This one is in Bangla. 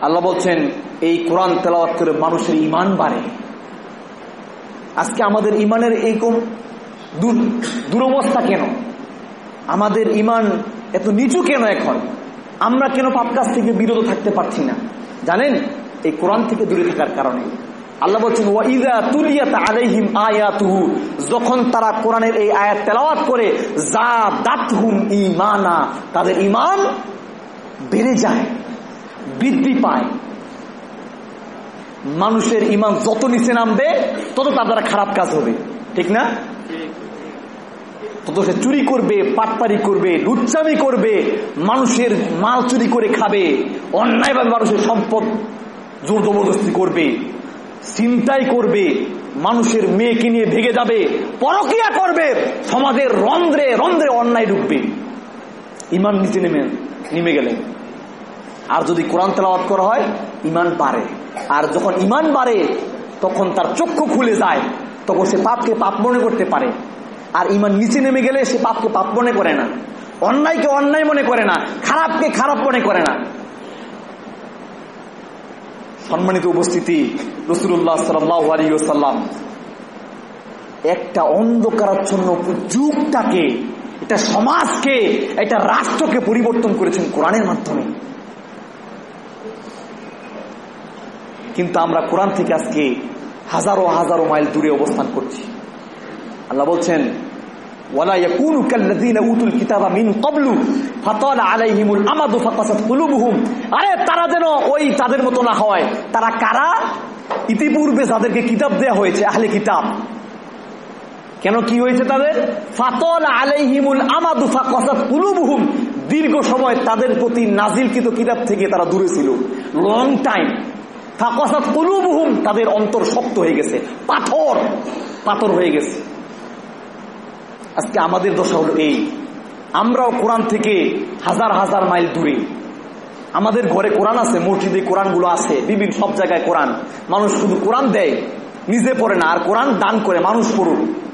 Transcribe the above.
আল্লাহ বলছেন, এই কোরআন তেলাওয়াত করে মানুষের ইমান বাড়ে। আজকে আমাদের ইমানের এইরকম দুরবস্থা কেন? আমাদের ইমান এত নিচু কেন এখন? আমরা কেন পাপ কাজ থেকে বিরত থাকতে পারছি না? জানেন, এই কোরআন থেকে দূরে থাকার কারণে। আল্লাহ বলছেন আলাইহিম আয়াতুহু যখন তারা কোরআনের এই আয়াত তেলাওয়াত করে যা দাতহুম ইমানা তাদের ইমান বেড়ে যায়। বৃদ্ধি পায়। মানুষের ইমান যত নিচে নামবে, তত তার দ্বারা খারাপ কাজ হবে। ঠিক না? তত সে চুরি করবে, পাটপারি করবে, লুচ্চামি করবে, মানুষের মাল চুরি করে খাবে, অন্যায়ভাবে মানুষের সম্পদ জোর জবরদস্তি করবে চিন্তাই করবে, মানুষের মেয়েকে নিয়ে ভেগে যাবে, পরকিয়া করবে, সমাজের রন্ধ্রে রন্ধ্রে অন্যায় ঢুকবে ইমান নিচে নেমে নেমে গেলে আর যদি কোরআন তেলাওয়াত করা হয় ইমান বাড়ে। আর যখন ইমান বাড়ে, তখন তার চক্ষু খুলে যায়। তখন সে পাপকে পাপ মনে করতে পারে। আর ইমান নিচে নেমে গেলে সে পাপকে পাপ মনে করে না। অন্যায়কে অন্যায় মনে করে না। খারাপকে খারাপ মনে করে না। সম্মানিত উপস্থিতি রসুল্লাহ সাল্লাম একটা অন্ধকারাচ্ছন্ন যুগটাকে, এটা সমাজকে, এটা রাষ্ট্রকে পরিবর্তন করেছেন কোরআনের মাধ্যমে। কিন্তু আমরা কোরআন থেকে আজকে হাজারো হাজারো মাইল দূরে অবস্থান করছি। আল্লাহ বলছেন তারা যেন ওই তাদের মতো না হয়। তারা কারা? ইতিপূর্বে কিতাব হয়েছে কিতাব। কেন হয়েছে তাদের? ফাতল আলাইহিমুল দীর্ঘ সময় তাদের প্রতি নাজিলকৃত কিতাব থেকে তারা দূরে ছিল। লং টাইম কুলুবুহুম, তাদের অন্তর শক্ত হয়ে গেছে। পাথর পাথর হয়ে গেছে। আজকে আমাদের দশা হলো এই। আমরাও কোরআন থেকে হাজার হাজার মাইল দূরে। আমাদের ঘরে কোরআন আছে, মসজিদে কোরআনগুলো আছে, বিভিন্ন সব জায়গায় কোরআন। মানুষ শুধু কোরআন দেয়, নিজে পড়ে না, আর কোরআন দান করে, মানুষ পড়ুক।